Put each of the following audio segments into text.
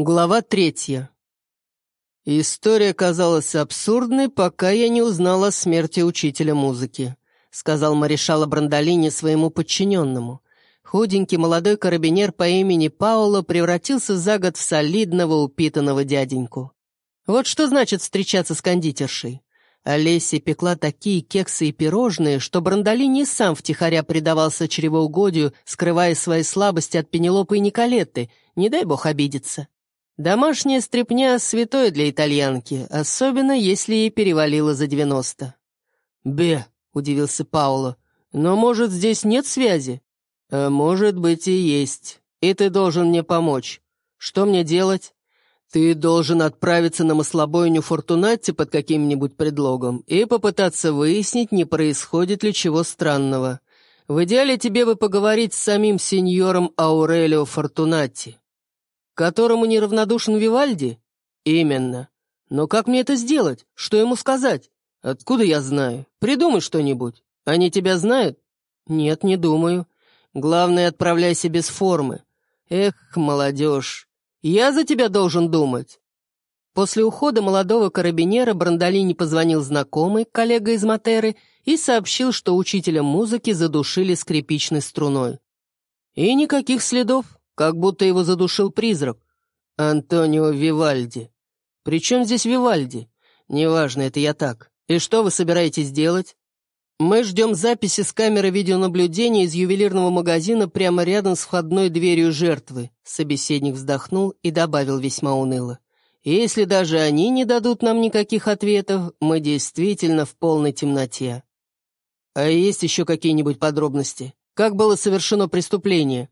Глава третья. «История казалась абсурдной, пока я не узнал о смерти учителя музыки», сказал маршала Брандолини своему подчиненному. Худенький молодой карабинер по имени Пауло превратился за год в солидного упитанного дяденьку. Вот что значит встречаться с кондитершей. Олеся пекла такие кексы и пирожные, что Брандолини сам втихаря предавался чревоугодию, скрывая свои слабости от Пенелопы и Николетты, не дай бог обидеться. Домашняя стряпня — святое для итальянки, особенно если ей перевалило за девяносто. «Бе», — удивился Пауло, — «но, может, здесь нет связи?» «А может быть и есть. И ты должен мне помочь. Что мне делать?» «Ты должен отправиться на маслобойню Фортунатти под каким-нибудь предлогом и попытаться выяснить, не происходит ли чего странного. В идеале тебе бы поговорить с самим сеньором Аурелио Фортунатти. Которому неравнодушен Вивальди? Именно. Но как мне это сделать? Что ему сказать? Откуда я знаю? Придумай что-нибудь. Они тебя знают? Нет, не думаю. Главное, отправляйся без формы. Эх, молодежь, я за тебя должен думать. После ухода молодого карабинера Брандолини позвонил знакомый, коллега из Матеры, и сообщил, что учителя музыки задушили скрипичной струной. И никаких следов как будто его задушил призрак. Антонио Вивальди. Причем здесь Вивальди? Неважно, это я так. И что вы собираетесь делать? Мы ждем записи с камеры видеонаблюдения из ювелирного магазина прямо рядом с входной дверью жертвы. Собеседник вздохнул и добавил весьма уныло. Если даже они не дадут нам никаких ответов, мы действительно в полной темноте. А есть еще какие-нибудь подробности? Как было совершено преступление?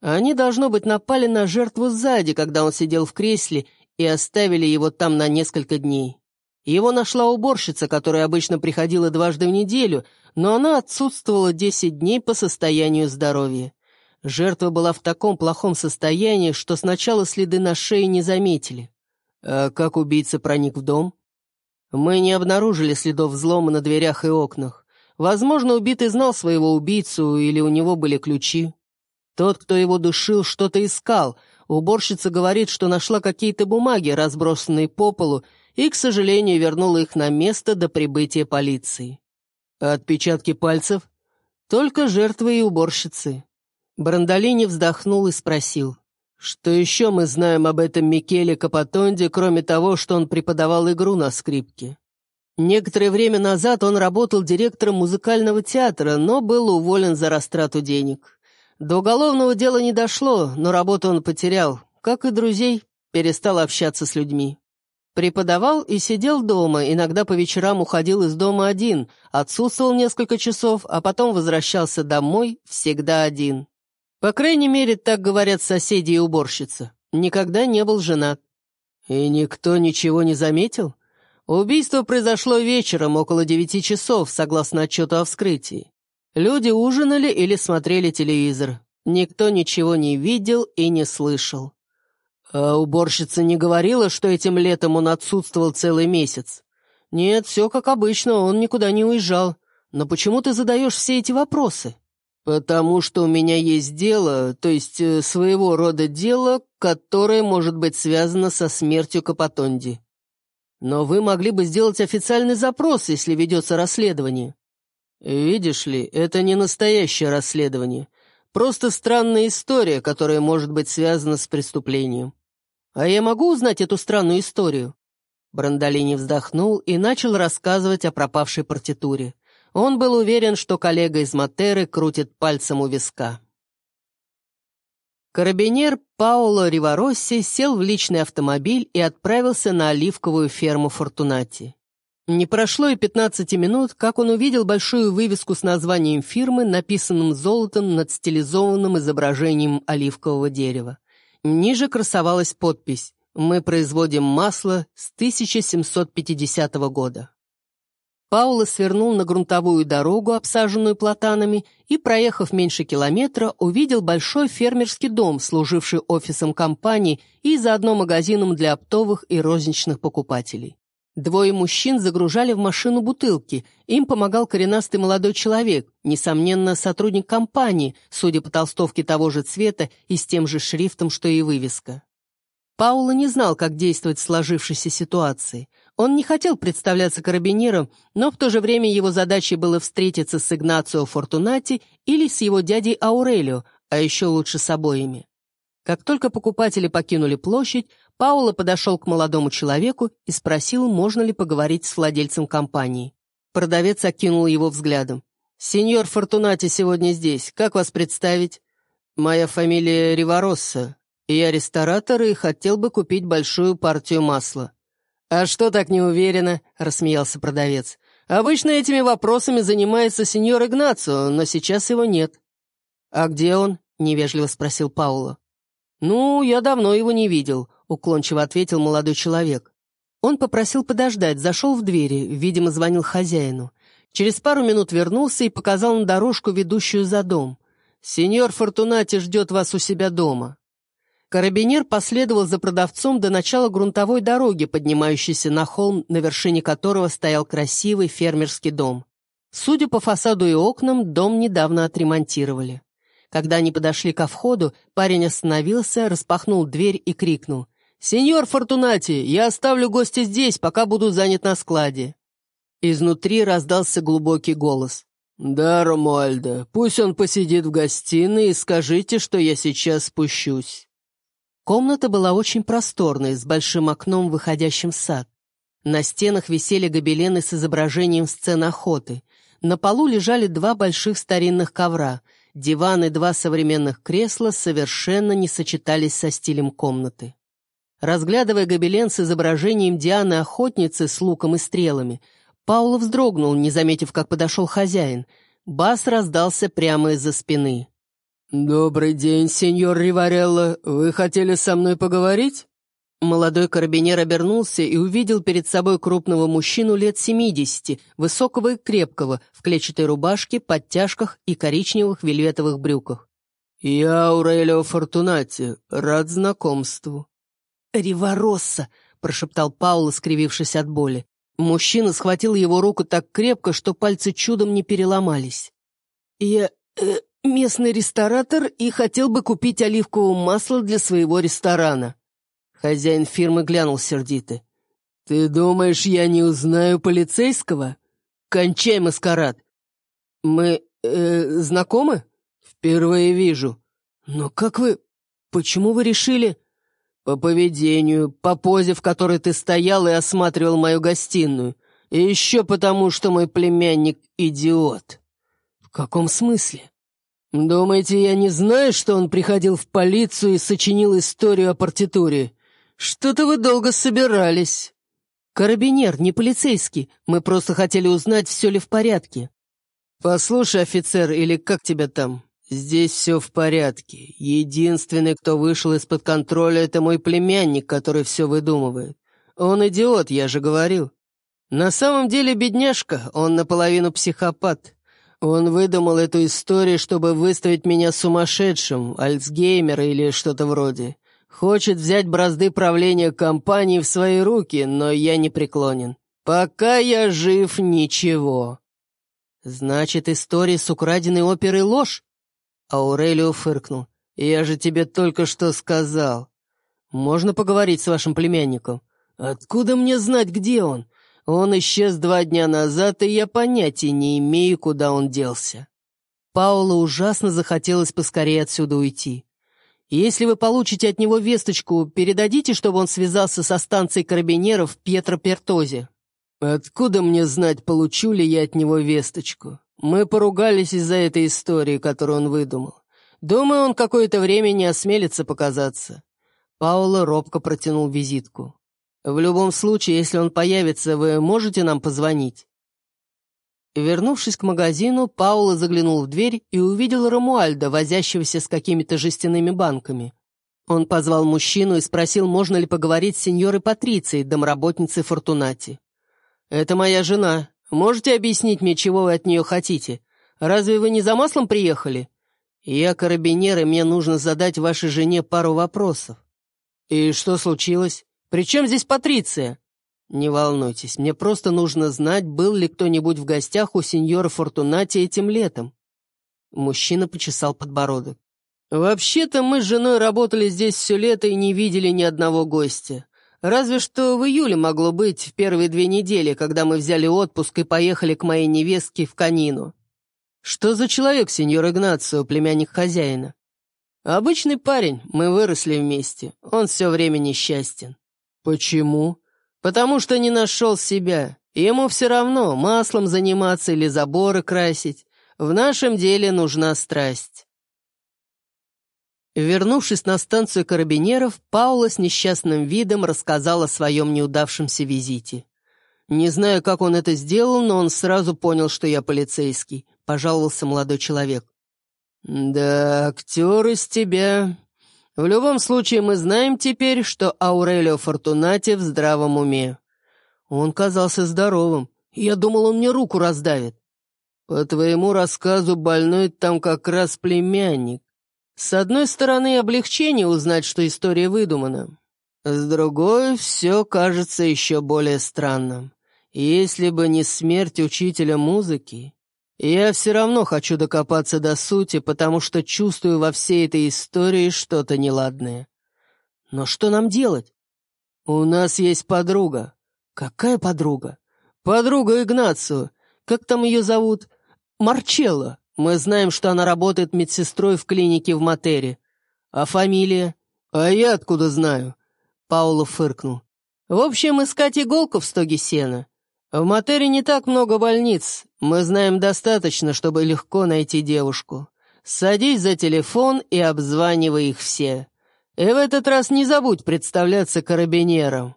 Они, должно быть, напали на жертву сзади, когда он сидел в кресле, и оставили его там на несколько дней. Его нашла уборщица, которая обычно приходила дважды в неделю, но она отсутствовала десять дней по состоянию здоровья. Жертва была в таком плохом состоянии, что сначала следы на шее не заметили. А как убийца проник в дом? Мы не обнаружили следов взлома на дверях и окнах. Возможно, убитый знал своего убийцу или у него были ключи. Тот, кто его душил, что-то искал. Уборщица говорит, что нашла какие-то бумаги, разбросанные по полу, и, к сожалению, вернула их на место до прибытия полиции. Отпечатки пальцев? Только жертвы и уборщицы. Брандолини вздохнул и спросил. «Что еще мы знаем об этом Микеле Капатонде, кроме того, что он преподавал игру на скрипке?» Некоторое время назад он работал директором музыкального театра, но был уволен за растрату денег. До уголовного дела не дошло, но работу он потерял, как и друзей, перестал общаться с людьми. Преподавал и сидел дома, иногда по вечерам уходил из дома один, отсутствовал несколько часов, а потом возвращался домой всегда один. По крайней мере, так говорят соседи и уборщица. Никогда не был женат. И никто ничего не заметил? Убийство произошло вечером, около девяти часов, согласно отчету о вскрытии. Люди ужинали или смотрели телевизор. Никто ничего не видел и не слышал. А уборщица не говорила, что этим летом он отсутствовал целый месяц? Нет, все как обычно, он никуда не уезжал. Но почему ты задаешь все эти вопросы? Потому что у меня есть дело, то есть э, своего рода дело, которое может быть связано со смертью Капатонди. Но вы могли бы сделать официальный запрос, если ведется расследование. «Видишь ли, это не настоящее расследование. Просто странная история, которая может быть связана с преступлением. А я могу узнать эту странную историю?» Брандолини вздохнул и начал рассказывать о пропавшей партитуре. Он был уверен, что коллега из Матеры крутит пальцем у виска. Карабинер Паоло Риваросси сел в личный автомобиль и отправился на оливковую ферму Фортунати. Не прошло и 15 минут, как он увидел большую вывеску с названием фирмы, написанным золотом над стилизованным изображением оливкового дерева. Ниже красовалась подпись «Мы производим масло с 1750 года». Пауло свернул на грунтовую дорогу, обсаженную платанами, и, проехав меньше километра, увидел большой фермерский дом, служивший офисом компании и заодно магазином для оптовых и розничных покупателей. Двое мужчин загружали в машину бутылки. Им помогал коренастый молодой человек, несомненно, сотрудник компании, судя по толстовке того же цвета и с тем же шрифтом, что и вывеска. Пауло не знал, как действовать в сложившейся ситуации. Он не хотел представляться карабинером, но в то же время его задачей было встретиться с Игнацио Фортунати или с его дядей Аурелио, а еще лучше с обоими. Как только покупатели покинули площадь, Пауло подошел к молодому человеку и спросил, можно ли поговорить с владельцем компании. Продавец окинул его взглядом. «Сеньор Фортунати сегодня здесь. Как вас представить?» «Моя фамилия Риваросса. Я ресторатор и хотел бы купить большую партию масла». «А что так не уверена?» — рассмеялся продавец. «Обычно этими вопросами занимается сеньор Игнацио, но сейчас его нет». «А где он?» — невежливо спросил Пауло. «Ну, я давно его не видел», — уклончиво ответил молодой человек. Он попросил подождать, зашел в двери, видимо, звонил хозяину. Через пару минут вернулся и показал на дорожку, ведущую за дом. «Сеньор Фортунати ждет вас у себя дома». Карабинер последовал за продавцом до начала грунтовой дороги, поднимающейся на холм, на вершине которого стоял красивый фермерский дом. Судя по фасаду и окнам, дом недавно отремонтировали. Когда они подошли ко входу, парень остановился, распахнул дверь и крикнул. «Сеньор Фортунати, я оставлю гостя здесь, пока буду занят на складе». Изнутри раздался глубокий голос. «Да, Ромуальдо, пусть он посидит в гостиной и скажите, что я сейчас спущусь». Комната была очень просторной, с большим окном, выходящим в сад. На стенах висели гобелены с изображением сцен охоты. На полу лежали два больших старинных ковра. Диван и два современных кресла совершенно не сочетались со стилем комнаты. Разглядывая гобелен с изображением Дианы-охотницы с луком и стрелами, Пауло вздрогнул, не заметив, как подошел хозяин. Бас раздался прямо из-за спины. «Добрый день, сеньор Риварелло. Вы хотели со мной поговорить?» Молодой карабинер обернулся и увидел перед собой крупного мужчину лет семидесяти, высокого и крепкого, в клетчатой рубашке, подтяжках и коричневых вельветовых брюках. «Я Аурелио Фортунати. Рад знакомству». «Риваросса!» — прошептал Пауло, скривившись от боли. Мужчина схватил его руку так крепко, что пальцы чудом не переломались. «Я... Э, местный ресторатор и хотел бы купить оливковое масло для своего ресторана». Хозяин фирмы глянул сердито. «Ты думаешь, я не узнаю полицейского? Кончай маскарад!» «Мы... Э, знакомы?» «Впервые вижу». «Но как вы... Почему вы решили...» «По поведению, по позе, в которой ты стоял и осматривал мою гостиную. И еще потому, что мой племянник — идиот». «В каком смысле?» «Думаете, я не знаю, что он приходил в полицию и сочинил историю о партитуре? Что-то вы долго собирались». «Карабинер, не полицейский. Мы просто хотели узнать, все ли в порядке». «Послушай, офицер, или как тебя там? Здесь все в порядке. Единственный, кто вышел из-под контроля, это мой племянник, который все выдумывает. Он идиот, я же говорил. На самом деле, бедняжка, он наполовину психопат». Он выдумал эту историю, чтобы выставить меня сумасшедшим, альцгеймер или что-то вроде. Хочет взять бразды правления компании в свои руки, но я не преклонен. Пока я жив, ничего. Значит, история с украденной оперой ложь? Аурелио фыркнул. Я же тебе только что сказал. Можно поговорить с вашим племянником? Откуда мне знать, где он? Он исчез два дня назад, и я понятия не имею, куда он делся. Пауло ужасно захотелось поскорее отсюда уйти. Если вы получите от него весточку, передадите, чтобы он связался со станцией карабинеров Пьетро Пертозе. Откуда мне знать, получу ли я от него весточку? Мы поругались из-за этой истории, которую он выдумал. Думаю, он какое-то время не осмелится показаться. Пауло робко протянул визитку. В любом случае, если он появится, вы можете нам позвонить?» Вернувшись к магазину, Паула заглянул в дверь и увидел Рамуальда, возящегося с какими-то жестяными банками. Он позвал мужчину и спросил, можно ли поговорить с сеньорой Патрицией, домработницей Фортунати. «Это моя жена. Можете объяснить мне, чего вы от нее хотите? Разве вы не за маслом приехали? Я карабинер, и мне нужно задать вашей жене пару вопросов». «И что случилось?» «При чем здесь Патриция?» «Не волнуйтесь, мне просто нужно знать, был ли кто-нибудь в гостях у сеньора Фортунати этим летом». Мужчина почесал подбородок. «Вообще-то мы с женой работали здесь все лето и не видели ни одного гостя. Разве что в июле могло быть в первые две недели, когда мы взяли отпуск и поехали к моей невестке в Канину. Что за человек, сеньор Игнацио, племянник хозяина? Обычный парень, мы выросли вместе. Он все время несчастен. Почему? Потому что не нашел себя. Ему все равно, маслом заниматься или заборы красить. В нашем деле нужна страсть. Вернувшись на станцию карабинеров, Паула с несчастным видом рассказал о своем неудавшемся визите. «Не знаю, как он это сделал, но он сразу понял, что я полицейский», — пожаловался молодой человек. «Да, актер из тебя. В любом случае, мы знаем теперь, что Аурелио Фортунати в здравом уме. Он казался здоровым. Я думал, он мне руку раздавит. По твоему рассказу, больной там как раз племянник. С одной стороны, облегчение узнать, что история выдумана. С другой, все кажется еще более странным. Если бы не смерть учителя музыки, я все равно хочу докопаться до сути, потому что чувствую во всей этой истории что-то неладное. Но что нам делать? У нас есть подруга. Какая подруга? Подруга Игнацию. Как там ее зовут? Марчелло. Мы знаем, что она работает медсестрой в клинике в Матере. А фамилия? А я откуда знаю?» Пауло фыркнул. «В общем, искать иголку в стоге сена. В Матере не так много больниц. Мы знаем достаточно, чтобы легко найти девушку. Садись за телефон и обзванивай их все. И в этот раз не забудь представляться карабинером».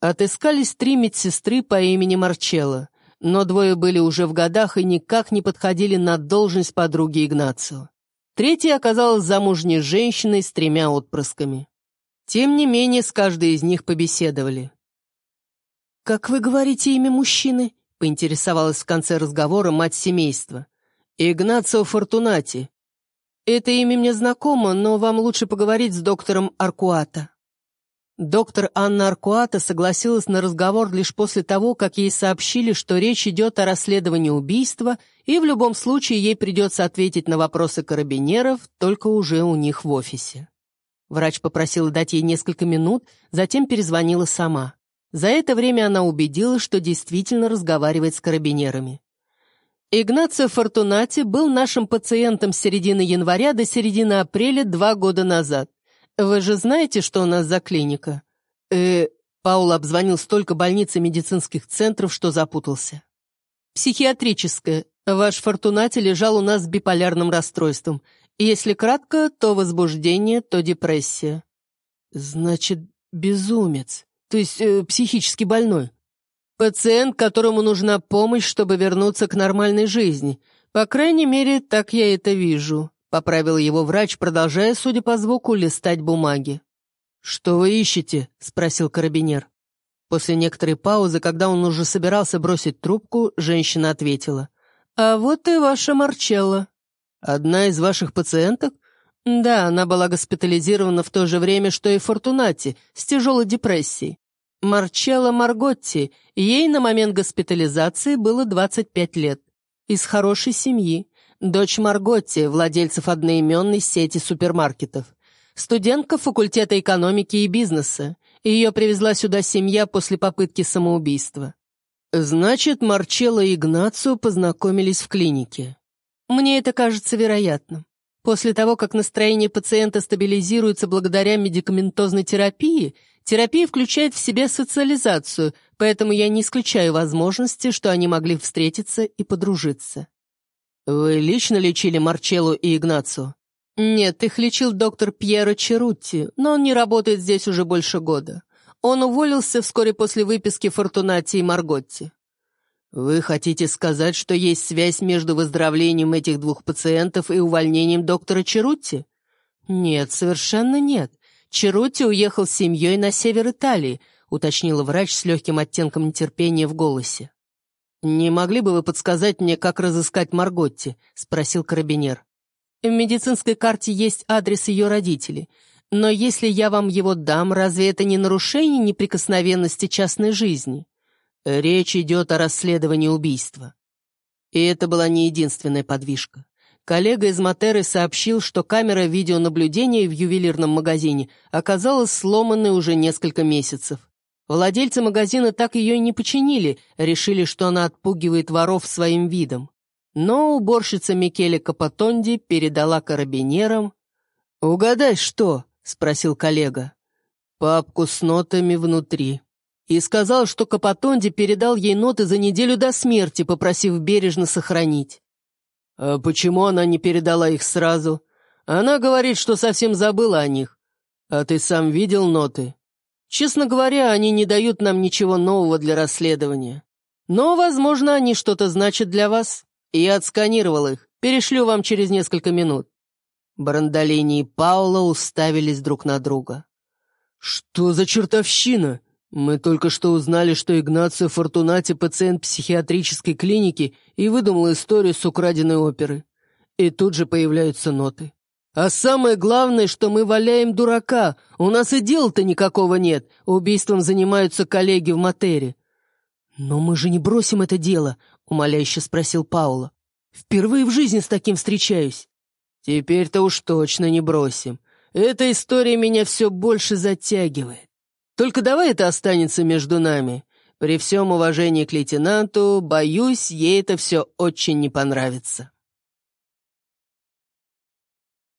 Отыскались три медсестры по имени Марчелло но двое были уже в годах и никак не подходили на должность подруги Игнацио. Третья оказалась замужней женщиной с тремя отпрысками. Тем не менее, с каждой из них побеседовали. «Как вы говорите имя мужчины?» — поинтересовалась в конце разговора мать семейства. «Игнацио Фортунати. Это имя мне знакомо, но вам лучше поговорить с доктором Аркуата». Доктор Анна Аркуата согласилась на разговор лишь после того, как ей сообщили, что речь идет о расследовании убийства, и в любом случае ей придется ответить на вопросы карабинеров, только уже у них в офисе. Врач попросила дать ей несколько минут, затем перезвонила сама. За это время она убедилась, что действительно разговаривает с карабинерами. Игнацио Фортунати был нашим пациентом с середины января до середины апреля два года назад. «Вы же знаете, что у нас за клиника?» «Э...» Паул обзвонил столько больниц и медицинских центров, что запутался. «Психиатрическая. Ваш Фортунати лежал у нас с биполярным расстройством. Если кратко, то возбуждение, то депрессия». «Значит, безумец. То есть э, психически больной. Пациент, которому нужна помощь, чтобы вернуться к нормальной жизни. По крайней мере, так я это вижу. Поправил его врач, продолжая, судя по звуку, листать бумаги. «Что вы ищете?» — спросил карабинер. После некоторой паузы, когда он уже собирался бросить трубку, женщина ответила. «А вот и ваша Марчелла». «Одна из ваших пациенток?» «Да, она была госпитализирована в то же время, что и Фортунати, с тяжелой депрессией. Марчелла Марготти, ей на момент госпитализации было 25 лет. Из хорошей семьи. Дочь Марготти, владельцев одноименной сети супермаркетов. Студентка факультета экономики и бизнеса. Ее привезла сюда семья после попытки самоубийства. Значит, Марчелло и Игнацио познакомились в клинике. Мне это кажется вероятным. После того, как настроение пациента стабилизируется благодаря медикаментозной терапии, терапия включает в себя социализацию, поэтому я не исключаю возможности, что они могли встретиться и подружиться. «Вы лично лечили Марчеллу и Игнацу?» «Нет, их лечил доктор Пьеро Черутти, но он не работает здесь уже больше года. Он уволился вскоре после выписки Фортунати и Марготти». «Вы хотите сказать, что есть связь между выздоровлением этих двух пациентов и увольнением доктора Черутти?» «Нет, совершенно нет. Черутти уехал с семьей на север Италии», уточнила врач с легким оттенком нетерпения в голосе. «Не могли бы вы подсказать мне, как разыскать Марготти?» — спросил карабинер. «В медицинской карте есть адрес ее родителей. Но если я вам его дам, разве это не нарушение неприкосновенности частной жизни? Речь идет о расследовании убийства». И это была не единственная подвижка. Коллега из Матеры сообщил, что камера видеонаблюдения в ювелирном магазине оказалась сломанной уже несколько месяцев. Владельцы магазина так ее и не починили, решили, что она отпугивает воров своим видом. Но уборщица Микеле Капотонди передала карабинерам... «Угадай, что?» — спросил коллега. «Папку с нотами внутри». И сказал, что Капотонди передал ей ноты за неделю до смерти, попросив бережно сохранить. «А почему она не передала их сразу? Она говорит, что совсем забыла о них. А ты сам видел ноты?» Честно говоря, они не дают нам ничего нового для расследования. Но, возможно, они что-то значат для вас. Я отсканировал их. Перешлю вам через несколько минут». Брандолини и Паула уставились друг на друга. «Что за чертовщина? Мы только что узнали, что Игнацио Фортунати пациент психиатрической клиники и выдумал историю с украденной оперы. И тут же появляются ноты. А самое главное, что мы валяем дурака. У нас и дела-то никакого нет. Убийством занимаются коллеги в Матере. Но мы же не бросим это дело, умоляюще спросил Паула. Впервые в жизни с таким встречаюсь. Теперь-то уж точно не бросим. Эта история меня все больше затягивает. Только давай это останется между нами. При всем уважении к лейтенанту, боюсь, ей это все очень не понравится.